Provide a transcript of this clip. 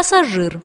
пассажир.